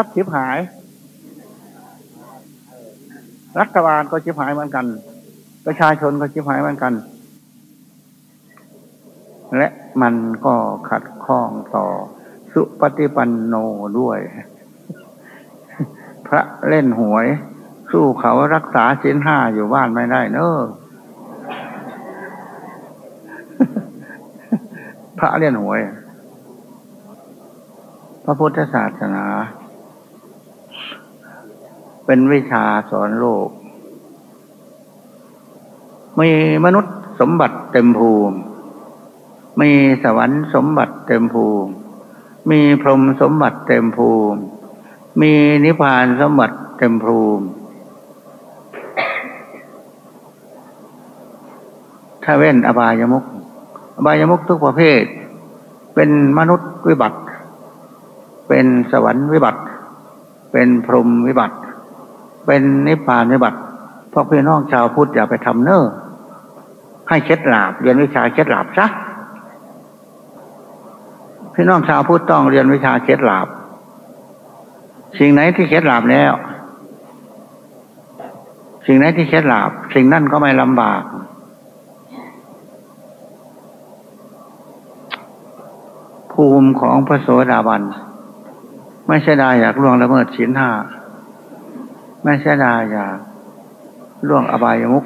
ทรัพย์ชิบหาย รัฐบาลก็ชิบหายเหมือนกัน ประชาชนก็ชิบหายเหมือนกัน และมันก็ขัดข้องต่อสุปฏิปันโนด้วย พระเล่นหวย สู้เขารักษาศีลห้าอยู่บ้านไม่ได้เนอะพระเล่นหวย พระพุทธศาสนา เป็นวิชาสอนโลก มีมนุษย์สมบัติเต็มภูมิ มีสวรรค์สมบัติเต็มภูมิ มีพรหมสมบัติเต็มภูมิ มีนิพพานสมบัติเต็มภูมิ ถ้าเว้นอบายมุกอบายมุกทุกประเภท เป็นมนุษย์วิบัติ เป็นสวรรค์วิบัติ เป็นพรหมวิบัติ เป็นนิพพานวิบัติพวกพี่น้องชาวพุทธอย่าไปทำเน้อให้เคล็ดลาบเรียนวิชาเคล็ดลาบซะพี่น้องชาวพุทธต้องเรียนวิชาเคล็ดลาบสิ่งไหนที่เคล็ดลาบแล้ว สิ่งไหนที่เคล็ดลาบ สิ่งนั่นก็ไม่ลำบาก ภูมิของพระโสดาบัน ไม่ใช่ได้อยากล่วงละเมิดศีลห้า ไม่ใช่ได้อยากล่วงอบายมุก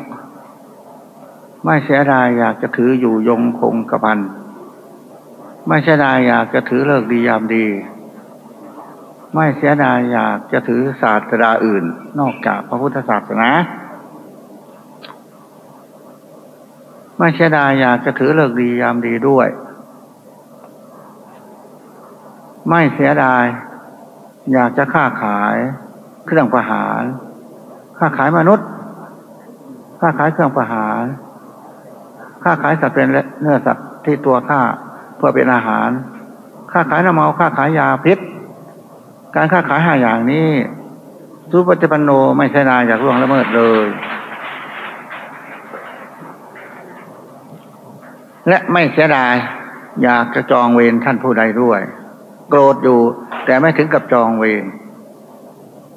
ไม่เสียดายอยากจะถืออยู่ยงคงกระพัน ไม่เสียดายอยากจะถือเลิกดียามดี ไม่เสียดายอยากจะถือศาสตราอื่น นอกจากพระพุทธศาสนา ไม่เสียดายอยากจะถือเลิกดียามดีด้วย ไม่เสียดายอยากจะค้าขาย เครื่องประหารค้าขายมนุษย์ค้าขายเครื่องประหารค้าขายสัตว์เป็นเนื้อสัตว์ที่ตัวข้าเพื่อเป็นอาหารค้าขายน้ำเมาค้าขายยาพิษ การค้าขายห้าอย่างนี้สุปฏิปันโนไม่ใช่นายอยากล่วงละเมิดเลย และไม่เสียดาย อยากจะจองเวรท่านผู้ใดด้วย โกรธอยู่แต่ไม่ถึงกับจองเวร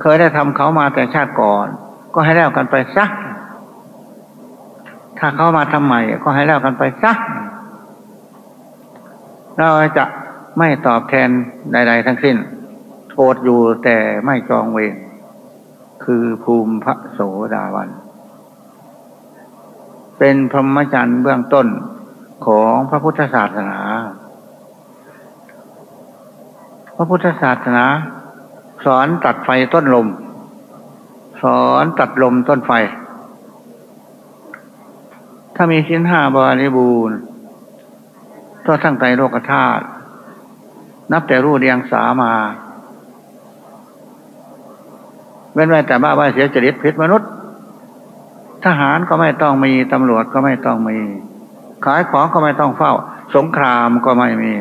เคยได้ทำเขามาแต่ชาติก่อน ก็ให้แล้วกันไปซักถ้าเขามาทำใหม่ก็ให้แล้วกันไปซักเราจะไม่ตอบแทนใด ๆ ทั้งสิ้นโกรธอยู่แต่ไม่จองเวรคือภูมิพระโสดาวัน เป็นพรหมจรรย์เบื้องต้นของพระพุทธศาสนา พระพุทธศาสนา สอนตัดไฟต้นลม สอนตัดลมต้นไฟ ถ้ามีชิ้นห้าบริบูรณ์ก็ทั้งใจโลกธาตุนับแต่รู้เรียงสามาเว้นไว้แต่บ้าว่าเสียจริตพิษมนุษย์ ทหารก็ไม่ต้องมี ตำรวจก็ไม่ต้องมี ขายของก็ไม่ต้องเฝ้า สงครามก็ไม่มี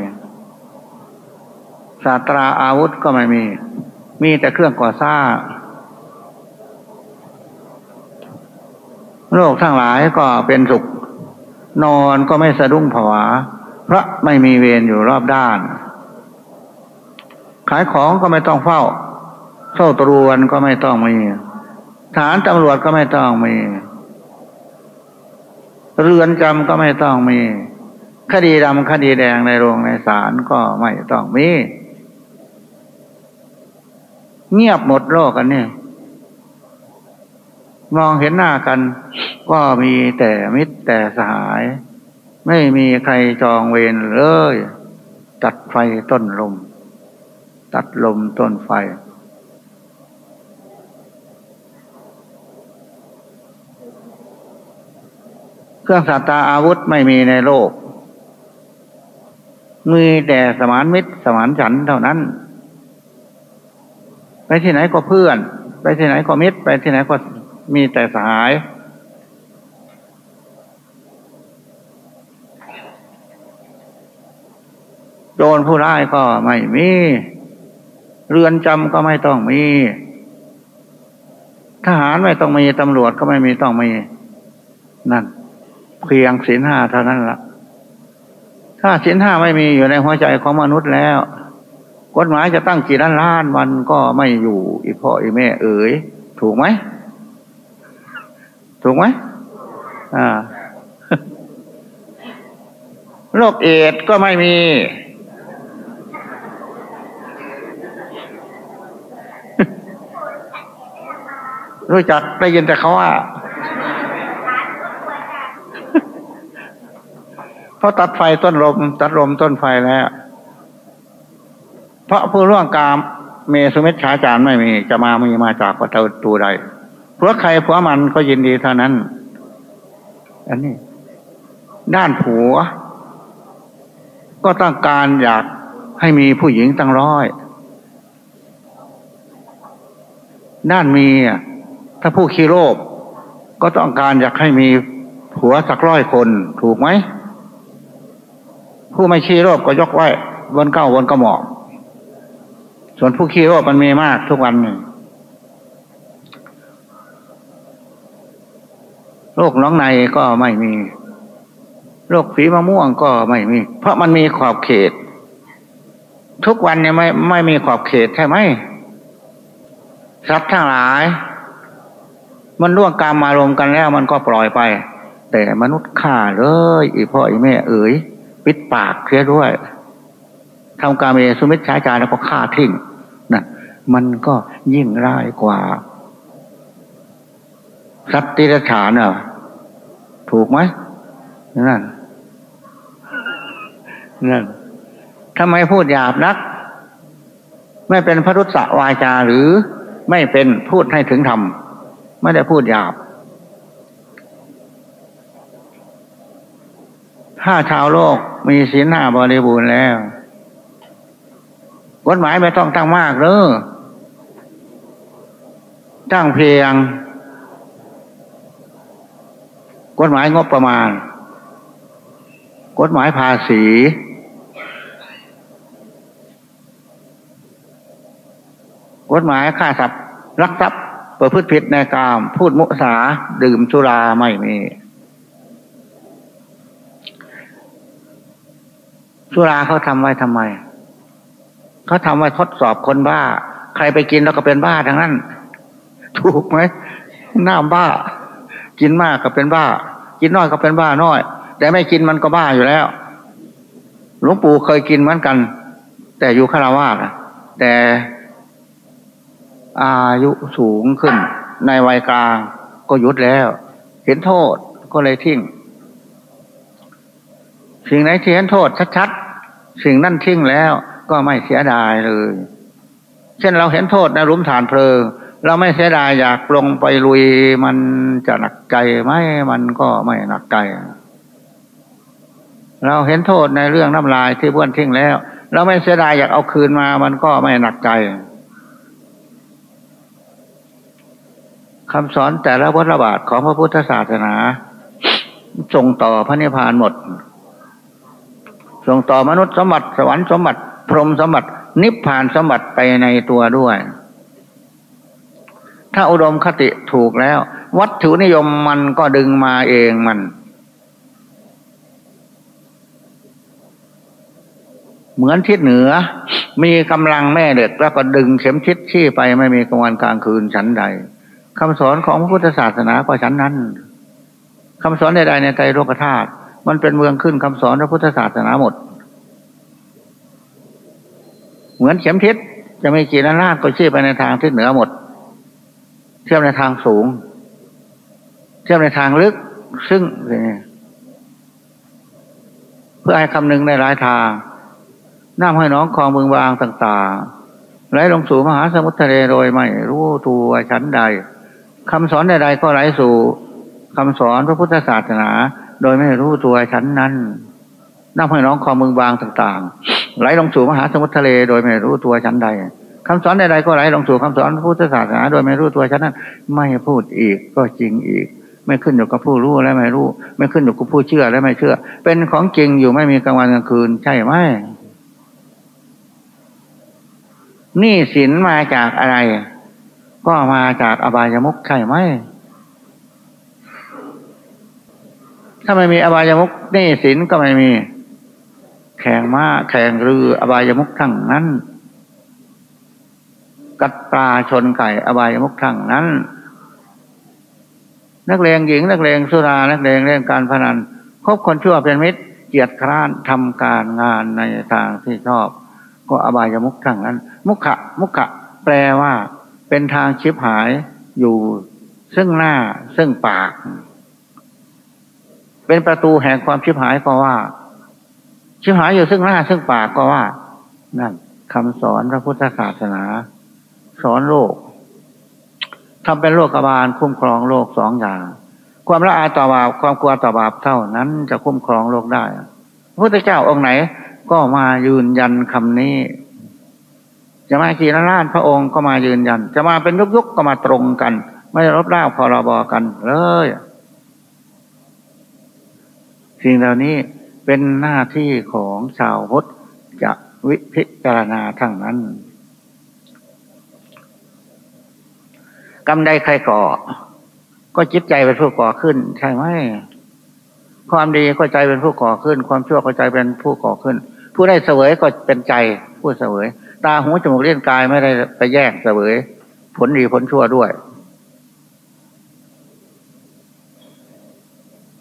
ศาสตราอาวุธก็ไม่มี มีแต่เครื่องก่อสร้าง โลกทั้งหลายก็เป็นสุข นอนก็ไม่สะดุ้งผวา เพราะไม่มีเวรอยู่รอบด้าน ขายของก็ไม่ต้องเฝ้าเฝ้าตรวนก็ไม่ต้องมีฐานตำรวจก็ไม่ต้องมี เรือนจำก็ไม่ต้องมี คดีดำคดีแดงในโรงในศาลก็ไม่ต้องมี เงียบหมดโลกกันเนี่ยมองเห็นหน้ากัน ก็มีแต่มิตรแต่สหาย ไม่มีใครจองเวรเลย ตัดไฟต้นลม ตัดลมต้นไฟ เครื่องสัตตาอาวุธไม่มีในโลก มีแต่สมานมิตรสมานฉันเท่านั้น ไปที่ไหนก็เพื่อน ไปที่ไหนก็มิตร ไปที่ไหนก็มีแต่สหาย โดนผู้ร้ายก็ไม่มี เรือนจำก็ไม่ต้องมี ทหารไม่ต้องมี ตำรวจก็ไม่มีต้องมี นั่น เพียงศีลห้าเท่านั้นละถ้าศีลห้าไม่มีอยู่ในหัวใจของมนุษย์แล้ว กฎหมายจะตั้งกี่ล้านล้านมันก็ไม่อยู่อีพ่ออีแม่ เอ๋ยถูกไหมถูกไหมอ่าโรคเอดก็ไม่มี รู้จักได้ยินแต่เขาว่าเพราะตัดไฟต้นลม ตัดลมต้นไฟแล้ว ราะผู้ร่วงกามเมสุเมชฌาจารย์ไม่มี จะมามีมาจากประตูใดเพราะใครเพราะมันก็ยินดีเท่านั้น อันนี้ ด้านผัว ก็ต้องการอยากให้มีผู้หญิงตั้งร้อย ด้านมีถ้าผู้ขี้โลภก็ต้องการอยากให้มีผัวสักร้อยคนถูกไหม ผู้ไม่ขี้โลภก็ยกไว้วนเก้าวนก็หม่อก ส่วนผู้ขี้โลภมันมีมากทุกวันนี่โรคน้องในก็ไม่มี โรคฝีมะม่วงก็ไม่มี เพราะมันมีขอบเขต ทุกวันเนี่ยไม่ไม่มีขอบเขตใช่ไหมสัตว์ทั้งหลาย มันร่วงกามมารวมกันแล้วมันก็ปล่อยไป แต่มนุษย์ฆ่าเลยอีพ่ออีแม่เอ๋ยปิดปากเสียด้วย ทำการเมสุมิตรชายจารแล้วก็ฆ่าทิ้งนะมันก็ยิ่งร้ายกว่า สัตติรฉานอะถูกไหมนั่นนั่นทำไมพูดหยาบนัก ไม่เป็นพระรุษวาจาหรือไม่เป็นพูดให้ถึงธรรมไม่ได้พูดหยาบ ถ้าชาวโลกมีศีลห้าบริบูรณ์แล้ว กฎหมายไม่ต้องตั้งมากเลยตั้งเพียงกฎหมายงบประมาณ กฎหมายภาษี กฎหมายค่าทรัพย์รักทรัพย์ประพฤติผิดในกาม พูดมุสา ดื่มสุราไม่มีสุราเขาทำไว้ทำไม เขาทำไว้ทดสอบคนบ้า ใครไปกินแล้วก็เป็นบ้าทั้งนั้น ถูกไหมหน้าบ้า กินมากก็เป็นบ้า กินน้อยก็เป็นบ้าน้อย แต่ไม่กินมันก็บ้าอยู่แล้วหลวงปู่เคยกินเหมือนกัน แต่อยู่คาราวาสแต่อายุสูงขึ้น ในวัยกลางก็ยุดแล้ว เห็นโทษก็เลยทิ้งสิ่งไหนที่เห็นโทษชัดๆสิ่งนั่นทิ้งแล้ว ก็ไม่เสียดายเลย เช่นเราเห็นโทษในรุมฐานเพลิงเราไม่เสียดายอยากลงไปลุยมันจะหนักใจไหมมันก็ไม่หนักใจ เราเห็นโทษในเรื่องน้ำลายที่บ้วนทิ้งแล้ว เราไม่เสียดายอยากเอาคืนมามันก็ไม่หนักใจคำสอนแต่ละวัฏบาทของพระพุทธศาสนาส่งต่อพระนิพพานหมด ส่งต่อมนุษย์สมบัติสวรรค์สมบัติ พรหมสมบัติ นิพพานสมบัติไปในตัวด้วย ถ้าอุดมคติถูกแล้ว วัตถุนิยมมันก็ดึงมาเองมัน เหมือนทิศเหนือ มีกำลังแม่เด็กแล้วก็ดึงเข็มทิศที่ไปไม่มีกลางวันกลางคืนชั้นใดคำสอนของพระพุทธศาสนาก็ชั้นนั้นคำสอนใดๆในใจโลกธาตุมันเป็นเมืองขึ้นคำสอนพระพุทธศาสนาหมด เหมือนเข็มทิศจะมีกี่นาดก็ชี้ไปในทางทิศเหนือหมดเทียบในทางสูงเทียบในทางลึก ซึ่งเพื่อให้คำนึงในหลายทางน้ำให้น้องคลองเมืองบางต่างๆไหลลงสู่มหาสมุทรทะเลโดยไม่รู้ตัวชั้นใดคำสอนใดๆก็ไหลสู่คำสอนพระพุทธศาสนา โดยไม่รู้ตัวชั้นนั้นน้ำให้น้องคลองเมืองบางต่างๆ ไหลลงสู่มหาสมุทรทะเลโดยไม่รู้ตัวชั้นใดคำสอนใดๆก็ไหลลงสู่คำสอนพุทธศาสนาโดยไม่รู้ตัวฉะนั้น ไม่พูดอีกก็จริงอีก ไม่ขึ้นอยู่กับผู้รู้และไม่รู้ ไม่ขึ้นอยู่กับผู้เชื่อและไม่เชื่อ เป็นของจริงอยู่ไม่มีกลางวันกลางคืน ใช่ไหมนี่สินมาจากอะไร ก็มาจากอบายมุกใช่ไหมถ้าไม่มีอบายมุกนี่สินก็ไม่มี แข่งม้าแข่งเรืออบายมุกทั้งนั้น กัดปลาชนไก่อบายมุกทั้งนั้น นักเลงหญิง นักเลงสุรา นักเลงเล่นการพนันคบคนชั่วเป็นมิตรเกียรติคร้านทำการงานในทางที่ชอบ ก็อบายมุกทั้งนั้น มุขะมุขะแปลว่า เป็นทางชิบหายอยู่ซึ่งหน้าซึ่งปาก เป็นประตูแห่งความชิบหายก็ว่า ชิบหายอยู่ซึ่งหน้าซึ่งปากก็ว่า นั่นคำสอนพระพุทธศาสนา สอนโลกทำเป็นโลกบาลคุ้มครองโลกสองอย่าง ความละอายต่อบาปความกลัวต่อบาปเท่านั้นจะคุ้มครองโลกได้พระพุทธเจ้าองค์ไหน ก็มายืนยันคำนี้ จะมากี่ล้านพระองค์ก็มายืนยัน จะมาเป็นยุกๆก็มาตรงกัน ไม่รบเล่าพรบกันเลยสิ่งเหล่านี้ เป็นหน้าที่ของชาวพุทธจะวิพิจารณาทั้งนั้นกรรมใดใครก่อ ก็จิตใจเป็นผู้ก่อขึ้น ใช่ไหมความดีก็ใจเป็นผู้ก่อขึ้น ความชั่วก็ใจเป็นผู้ก่อขึ้น ผู้ได้เสวยก็เป็นใจผู้เสวย ตาหูจมูกเลี้ยงกายไม่ได้ไปแยกเสวย ผลดีผลชั่วด้วย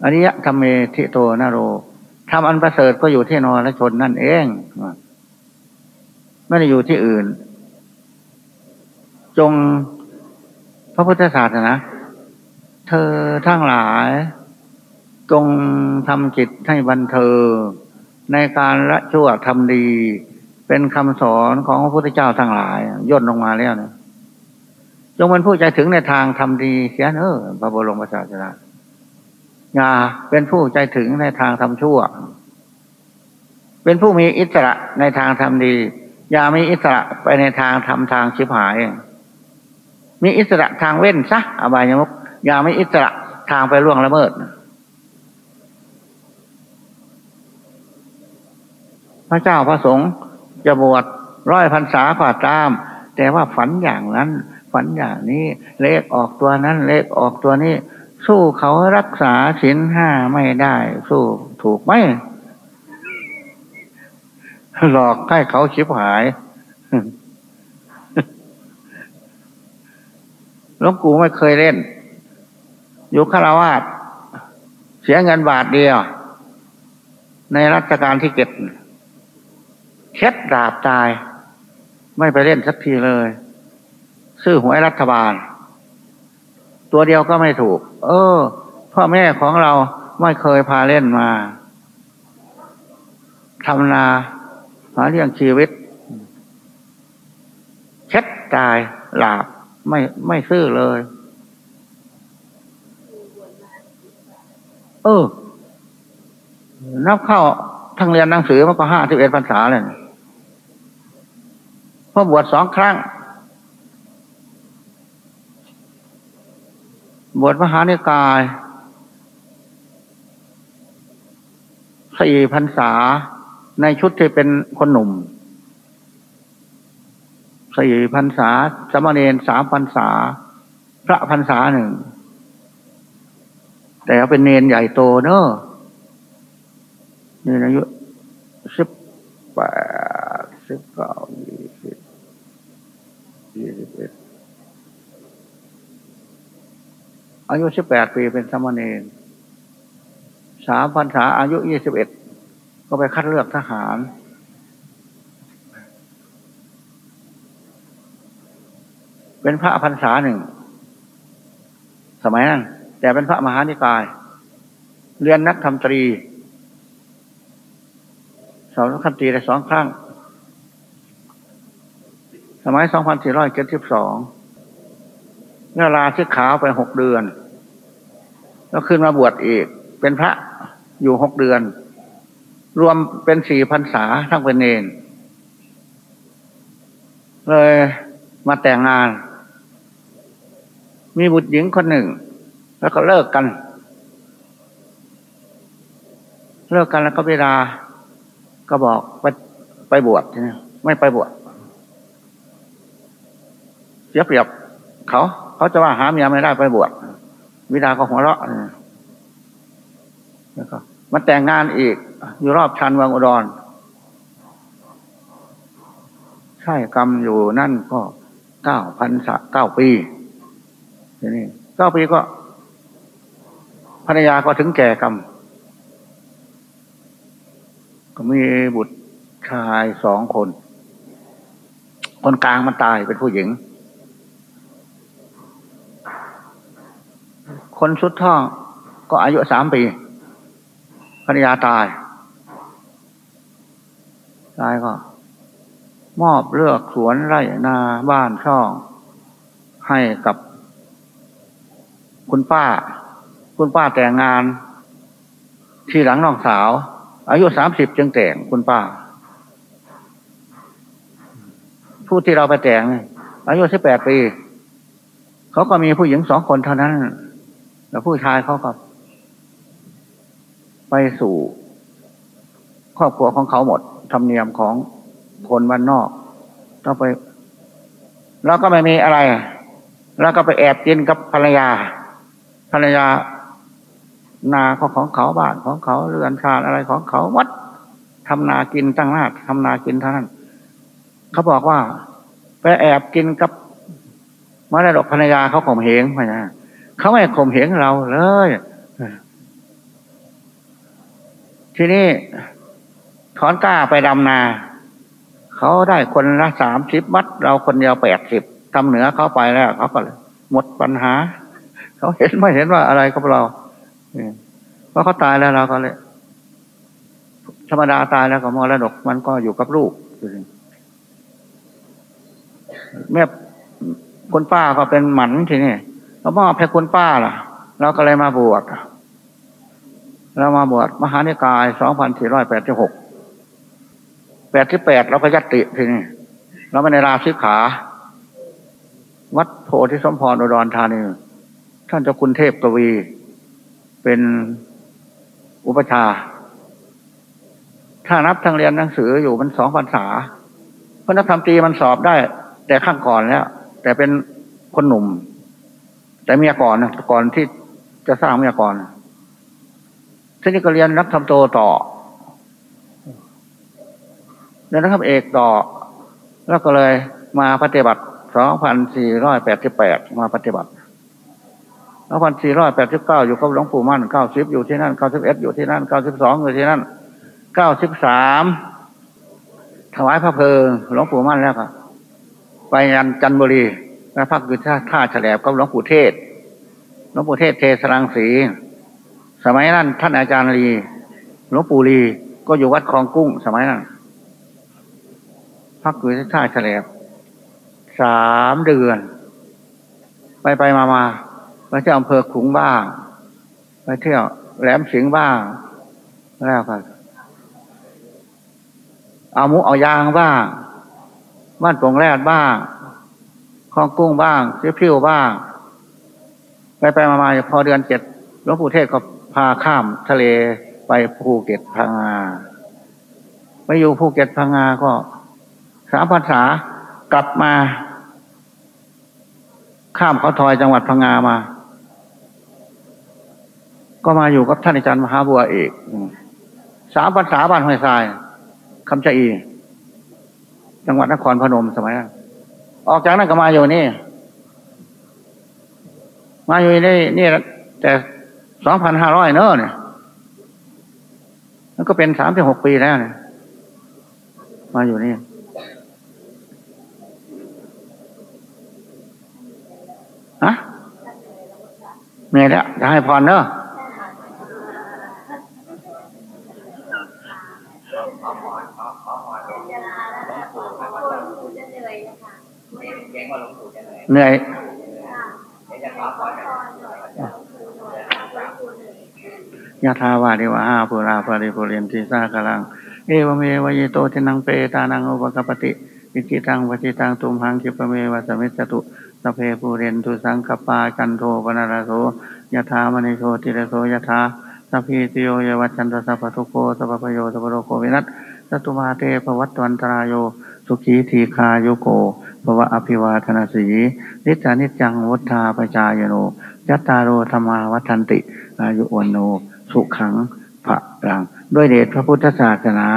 อันนี้ทำเมทิโตนาโร ทำอันประเสริฐก็อยู่ที่นอนและชนนั่นเองไม่ได้อยู่ที่อื่น จงพระพุทธศาสนาเธอทั้งหลาย จงทำจิตให้บันเทิงในการละชั่วทำดี เป็นคำสอนของพระพุทธเจ้าทั้งหลาย ย่นลงมาแล้วเนี่ยจงเป็นผู้ใจถึงในทางทำดีเสียเนอพระบรมศาสดา อย่าเป็นผู้ใจถึงในทางทำชั่ว เป็นผู้มีอิสระในทางทำดี อย่ามีอิสระไปในทางทำทางชิบหาย มีอิสระทางเว้นซะอบายมุกอย่ามีอิสระทางไปล่วงละเมิดพระเจ้าพระสงฆ์จะบวชร้อยพรรษาผ่าตาม แต่ว่าฝันอย่างนั้น ฝันอย่างนี้ เลขออกตัวนั้น เลขออกตัวนี้ สู้เขารักษาศีลห้าไม่ได้ สู้ถูกไหมหลอกให้เขาชิบหายหลวงกูไม่เคยเล่น อยู่คาราวาสเสียเงินบาทเดียว ในรัชกาลที่เจ็ดเช็ดดาบตาย ไม่ไปเล่นสักทีเลย ซื้อหวยรัฐบาล ตัวเดียวก็ไม่ถูก เออ พ่อแม่ของเราไม่เคยพาเล่นมาทำนาหาเลี้ยงชีวิตเช็ดตายหลาบไม่ไม่ซื้อเลย เออ นับเข้าทั้งเรียนหนังสือมันก็ห้าสิบเอ็ดพรรษาเลยพ่อบวชสองครั้ง บวชมหานิกายสี่พรรษาในชุดที่เป็นคนหนุ่มสี่พันษา สมณเณรสามพันษา พระพันษาหนึ่ง แต่เป็นเนนใหญ่โตเนอะนี่อายุสิบแปดสิบเก้ายี่สิบยี่สิบเอ็ด อายุสิบแปดปีเป็นสมณเณรสามพันษาอายุยี่สิบเอ็ดก็ไปคัดเลือกทหาร เป็นพระพรรษาหนึ่ง สมัยนั้น แต่เป็นพระมหานิกาย เรียนนักธรรมตรีสอนนักธรรมตรีได้สองครั้ง สมัยสองพันสี่ร้อยเจ็ดสิบสอง เนลาชิกขาวไปหกเดือน แล้วขึ้นมาบวชอีก เป็นพระอยู่หกเดือน รวมเป็นสี่พันษาทั้งเป็นเนนเลยมาแต่งงาน มีบุตรหญิงคนหนึ่ง แล้วก็เลิกกัน เลิกกันแล้วก็เวลาก็บอกไปไปบวชไม่ไปบวชเสียเปรียบเขา เขาจะว่าหาเมียไม่ได้ไปบวชวิดาก็หัวเราะแล้วก็มาแต่งงานอีก อยู่รอบชันวังอุดรใช่กรรมอยู่นั่นก็เก้าพันสะเก้าปีทีนี้เก้าปีก็ภรรยาก็ถึงแก่กรรม ก็มีบุตรชายสองคน คนกลางมันตายเป็นผู้หญิง คนสุดท้อง ก็อายุสามปีภรรยาตาย ตายก็ มอบเลือกสวนไร่นาบ้านช่อง ให้กับ คุณป้า คุณป้าแต่งงาน ที่หลังน้องสาว อายุสามสิบจึงแต่งคุณป้า ผู้ที่เราไปแต่งอายุสิบแปดปี เขาก็มีผู้หญิงสองคนเท่านั้น แล้วผู้ชายเขาก็ไปสู่ครอบครัวของเขาหมดธรรมเนียมของคนบ้านนอกต้องไป แล้วก็ไม่มีอะไร แล้วก็ไปแอบกินกับภรรยา ภรรยานาของของเขาบ้านของเขาเรือนชาอะไรของเขาวัดทำนากินตั้งหน้าทำนากินท่าน เขาบอกว่า ไปแอบกินกับมรดกภรรยาเขาข่มเหงไปนะ เขาไม่ข่มเหงเราเลยทีนี้ถอนกล้าไปดำนา เขาได้คนละสามสิบมัด เราคนเดียวแปดสิบทำเหนือเขาไปแล้วเขาก็หมดปัญหา เขาเห็นไม่เห็นว่าอะไรกับเราเพราะเขาตายแล้วเราก็เลย ธรรมดาตายแล้วก็มรดกมันก็อยู่กับลูกแม่คุณป้าก็เป็นหมันทีนี่ เรามอบให้คุณป้าล่ะ เราก็เลยมาบวชเรามาบวชมหานิกายสองพันสี่ร้อยแปดสิบหกแปดที่แปดเราก็ยัตติทีนี้เราไม่ในราชิขา วัดโพธิสมพรอุดรธานีท่านเจ้าคุณเทพกวี เป็นอุปชา ถ้านับทางเรียนหนังสืออยู่มันสองพรรษาพราะนักธรรมตรีมันสอบได้ แต่ข้างก่อนแล้ว แต่เป็นคนหนุ่ม แต่เมียก่อนนะก่อนที่จะสร้างเมียก่อนทีนี้ก็เรียนนักทำโตต่อเรียนนักทำเอกต่อ แล้วก็เลยมาปฏิบัติสองพันสี่ร้อยแปดสิบแปดมาปฏิบัติสองพันสี่ร้อยแปดสิบเก้าอยู่กับหลวงปู่มั่นเก้าสิบอยู่ที่นั่นเก้าสิบเอ็ดอยู่ที่นั่นเก้าสิบสองอยู่ที่นั่นเก้าสิบสามถวายพระเพลิงหลวงปู่มั่นแล้วค่ะไปยันจันบุรี แล้วพักอยู่ท่าท่าฉลบกับหลวงปู่เทศหลวงปู่เทศเทสรังสี สมัยนั้นท่านอาจารย์ลีหลวงปู่ลีก็อยู่วัดคลองกุ้ง สมัยนั้นพักอยู่ที่ท่าแฉลบสามเดือน ไปไปมามาไปเที่ยวอำเภอขุงบ้าง ไปเที่ยวแหลมสิงบ้างแล้วกันเอามุเอายางบ้างบ้านปงแรดบ้าง คลองกุ้งบ้างเสียพิ้วบ้าง ไปไปมามาพอเดือนเจ็ดหลวงปู่เทศก็พาข้ามทะเลไปภูเก็ตพังงาไปอยู่ภูเก็ตพังงาก็สามภาษากลับมา ข้ามเขาทอยจังหวัดพังงามา ก็มาอยู่กับท่านอาจารย์มหาบัวเอกสามภาษาบ้านห้วยทรายคำชะอี จังหวัดนครพนมสมัยนั้น ออกจากนั้นก็มาอยู่นี่ มาอยู่นี่นี่แต่สองพันห้าร้อยเนอะเนี่ยมันก็เป็นสามสิบหกปีแล้วเนี่ยมาอยู่นี่ฮะเมียแล้วจะให้พรเนอะ เหนื่อยยะทาวาดิวะหาปุราปริปุเรนติสากลัง เอวเมวายโตทินังเปตานังอุปกปติอิจฉิตังปัตถิตังตุมหัง ขิปปะเมวะ สะมิชฌะตุ สัพเพปูเรนตุสังกัปปาจันโทปัณณะระโสยะถา มะณิโชติระโสยะถาสัพพีติโย วิวัชชันตุ สัพพะทุกโข สัพพะภะโยสัพพะโรโควินัสสะตุมาเต ภะวัตวันตะราโยสุขีทีฆายุโก ภะวะ อะภิวาทะนะสีลิสสะ นิจจังวุฑฒาปะจายิโน จัตตาโรธัมมาวัฑฒันติ อายุวัณโณ สุขัง พะลัง ด้วยเดชพระพุทธศาสนา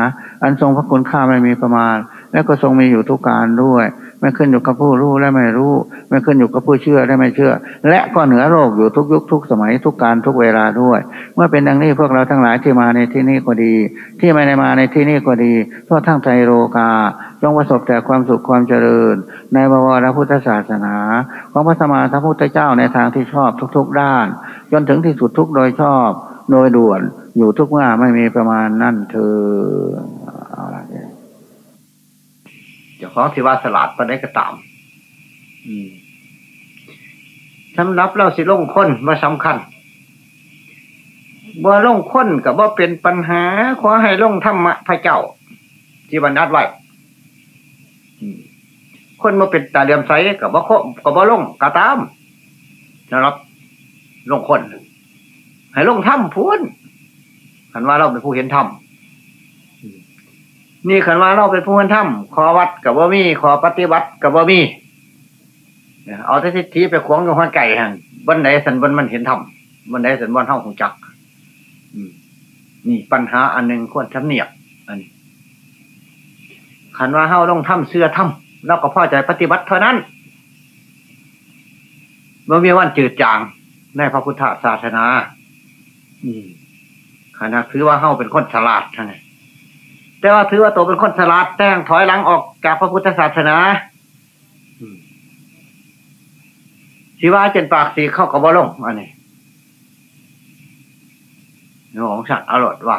อันทรงพระคุณข้าไม่มีประมาณ และก็ทรงมีอยู่ทุกการด้วย ไม่ขึ้นอยู่กับผู้รู้และไม่รู้ ไม่ขึ้นอยู่กับผู้เชื่อและไม่เชื่อ และก็เหนือโลกอยู่ทุกยุคทุกสมัยทุกการทุกเวลาด้วย เมื่อเป็นดังนี้พวกเราทั้งหลายที่มาในที่นี้ก็ดี ที่ไม่ได้มาในที่นี้ก็ดีทั่วทั้งใจโลกาจงประสบแต่ความสุขความเจริญ ในบวรพุทธศาสนา ของพระสมมาสัมพุทธเจ้าในทางที่ชอบทุก ๆ ด้าน จนถึงที่สุดทุกโดยชอบ โดยด่วนอยู่ทุกเมื่อไม่มีประมาณนั่นเธอ เจ้าของที่ว่าสลัดไปได้ก็ตามสำรับเราสิลงค้นมาสำคัญบ่ลงค้นกับว่าเป็นปัญหา ขอให้ลงธรรมะพระเจ้า ที่บรรดัดไว้คนมาเป็นตาเดียมใสกับว่ากับว่าลงกระตามนะครับลงคน ให้ลงถ้ำพูนขันว่าเราเป็นผู้เห็นธรรม นี่ขันว่าเราเป็นผู้เห็นธรรมขอวัดกับว่ามีขอปฏิบัติกับว่ามีเอาทิฏฐิไปขวงกับหัวไก่ฮะบันไดสันบันมันเห็นธรรมบันไดสันบันเท่าของจักนี่ปัญหาอันหนึ่งควรทำเนียบอันนี้ขันว่าเฮาต้องทำเสื้อทำแล้วก็พอใจปฏิบัติเท่านั้นเมื่อมีวันจืดจางในพระพุทธศาสนาขณะถือว่าเฮาเป็นคนฉลาดท่าน แต่ว่าถือว่าตัวเป็นคนฉลาดแต่งถอยหลังออกจากพระพุทธศาสนาสิว่าเจนปากสีเข้ากับบ่ลงอันนี้ของสัตว์อร่อยว่า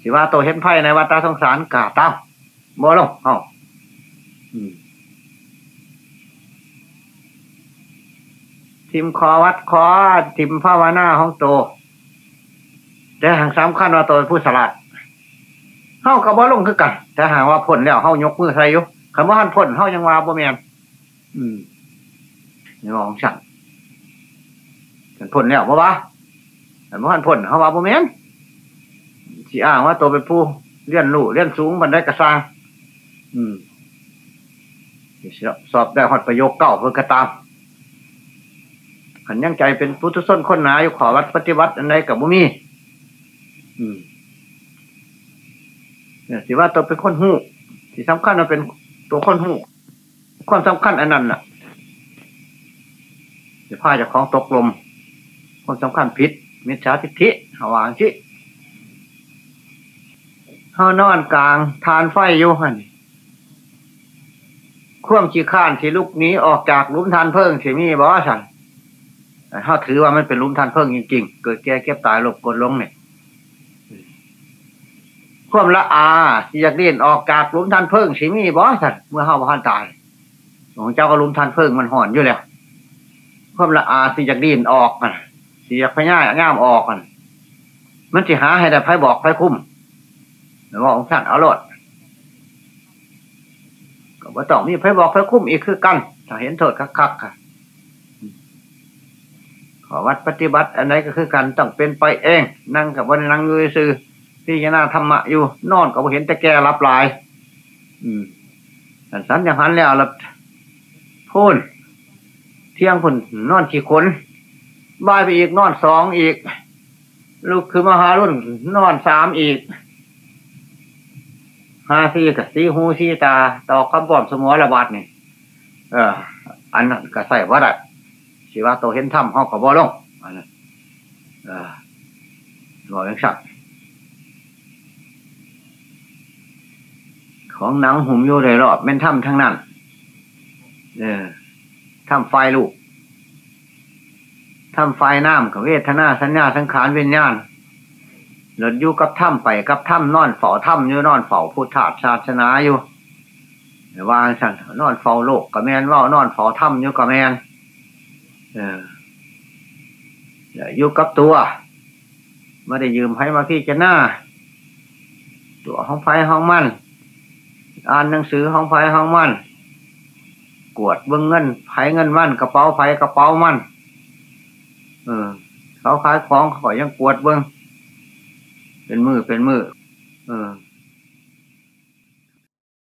สิว่าตัวเห็นไพ่ในวัฏสงสารกาตั้มบ่ลงเอ้าทิมคอวัดคอทิมภาวนาของโตแต่หางสำคัญว่าตัวผู้สลัด เข้ากับบ่ลงคือกันแต่หาว่าพ่นแล้วเข้ายกมือใส่ยุคำว่าหันพ่นเข้ายังว่าบ่แมนอืมนี่ของฉันฉันพ่นแล้วบ่วะแต่เมื่อหันพ่นเขาว่าบ่แมนสีอ้างว่าตัวเป็นผู้เลี้ยนลู่เลี้ยนสูงบันไดกระซังอืมสอบได้หอดประโยคเก่าเพื่อกระตามขันยังใจเป็นพุทธส้นคนหนาอยู่ขอวัดปฏิวัติอันใดกับบุมีเนี่ย สิว่าตัวเป็นคนหูที่สำคัญมันเป็นตัวคนหูความสำคัญอันนั้นน่ะจะพาจากของตกลมความสำคัญพิษมิจฉาทิฏฐิหวางชิเฮานอนกลางทานไฟอยู่หันข่วมขี้ข้านที่ลุกนี้ออกจากลุมทานเพิ่งที่มีบอสันถ้าถือว่ามันเป็นลุมทานเพิ่งจริงๆ เกิดแก่เก็บตายหลบกดลงเนี่ย ความละอาที่อยากเลียนออกจากลุมทานเพิ่งสิมีบอสันเมื่อเฮาพันตายของเจ้าก็ลุมทานเพิ่งมันห่อนอยู่แล้วความละอาที่อยากเลียนออกมันสีอยากพญ่าง่ามออกมันมันจะหาให้ได้ไพ่บอกไพ่คุ้มหรือว่าองค์ท่านเอาลดก็ว่าต้องมีไพ่บอกไพ่คุ้มอีกคือกันถ้าเห็นโทษคักๆค่ะขอวัดปฏิบัติอันไหนก็คือกันต้องเป็นไปเอง นั่งกับวันนั่งยืซื้อ พี่ยนาธรรมะอยู่ นอนก็เห็นแต่แกรับลาย อืมสันอย่างนั้นแล้วละพูนเที่ยงพุ่นนอนขี้ขนบ่ายไปอีกนอนสองอีก ลูกคือมหารุ่นนอนสามอีกห้าสี่กับสี่หูสี่ตาต่อคำบอมสมอระบาดนี่เออ อันนั้นก็ใส่ว่าได้สิว่าโตเห็นถ้ำห้องกับ่ลงอันนั้นเออบอกยังสัก ของหนังหุ่มโยได้รอบเป็นถ้ำทั้งนั้น เออถ้ำไฟลูกทำไฟน้ำกับเวทนาสัญญาสังขารวิญญาณหลดอยู่กับถ้ำไปกับถ้ำนอนเฝ้าถ้ำอยู่นอนเฝ้าพุทธศาสนาอยู่วางสั่นนอนเฝ้าโลกกับแมนว่านอนเฝ้าถ้ำอยู่กับแมนเอออยู่กับตัวไม่ได้ยืมให้มาพี่จะหน้า ตัวห้องไฟห้องมัน อ่านหนังสือห้องไฟห้องมันกวดเบื้องเงินไฟเงินมันกระเป๋าไฟกระเป๋ามันเออ เขาขายของเขายังกวดเบิ้งเป็นมือเป็นมือเออ